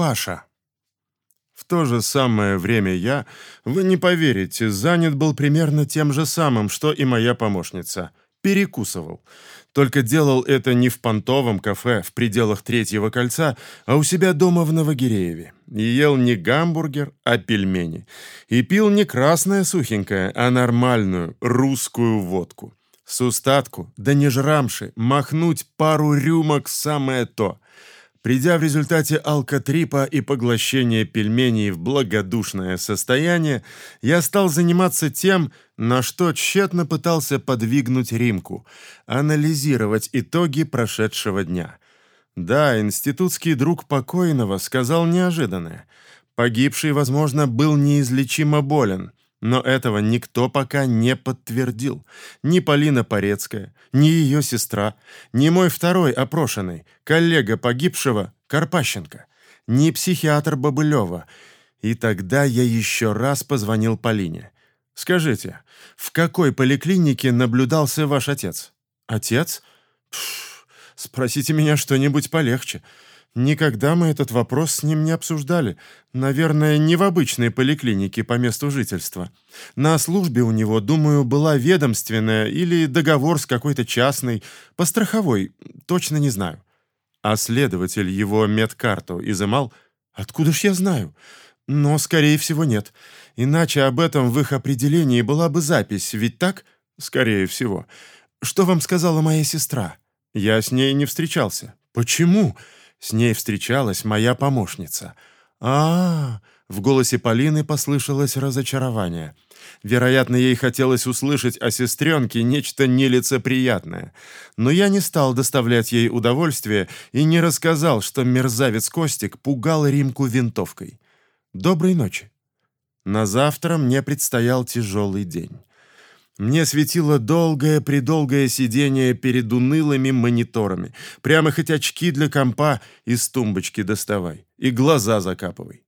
Паша. В то же самое время я, вы не поверите, занят был примерно тем же самым, что и моя помощница. Перекусывал. Только делал это не в понтовом кафе в пределах Третьего кольца, а у себя дома в Новогирееве. И ел не гамбургер, а пельмени. И пил не красное сухенькое, а нормальную русскую водку. С устатку, да не жрамши, махнуть пару рюмок самое то — Придя в результате алкотрипа и поглощения пельменей в благодушное состояние, я стал заниматься тем, на что тщетно пытался подвигнуть Римку – анализировать итоги прошедшего дня. Да, институтский друг покойного сказал неожиданное. Погибший, возможно, был неизлечимо болен – но этого никто пока не подтвердил. Ни Полина Порецкая, ни ее сестра, ни мой второй опрошенный, коллега погибшего Карпащенко, ни психиатр Бобылева. И тогда я еще раз позвонил Полине. «Скажите, в какой поликлинике наблюдался ваш отец?» «Отец? Пф, спросите меня что-нибудь полегче». Никогда мы этот вопрос с ним не обсуждали. Наверное, не в обычной поликлинике по месту жительства. На службе у него, думаю, была ведомственная или договор с какой-то частной, по страховой, точно не знаю. А следователь его медкарту изымал? Откуда ж я знаю? Но, скорее всего, нет. Иначе об этом в их определении была бы запись, ведь так? Скорее всего. Что вам сказала моя сестра? Я с ней не встречался. Почему? Почему? С ней встречалась моя помощница. А, -а, -а в голосе Полины послышалось разочарование. Вероятно, ей хотелось услышать о сестренке нечто нелицеприятное. Но я не стал доставлять ей удовольствие и не рассказал, что мерзавец Костик пугал Римку винтовкой. Доброй ночи. На завтра мне предстоял тяжелый день. Мне светило долгое-предолгое сидение перед унылыми мониторами. Прямо хоть очки для компа из тумбочки доставай и глаза закапывай.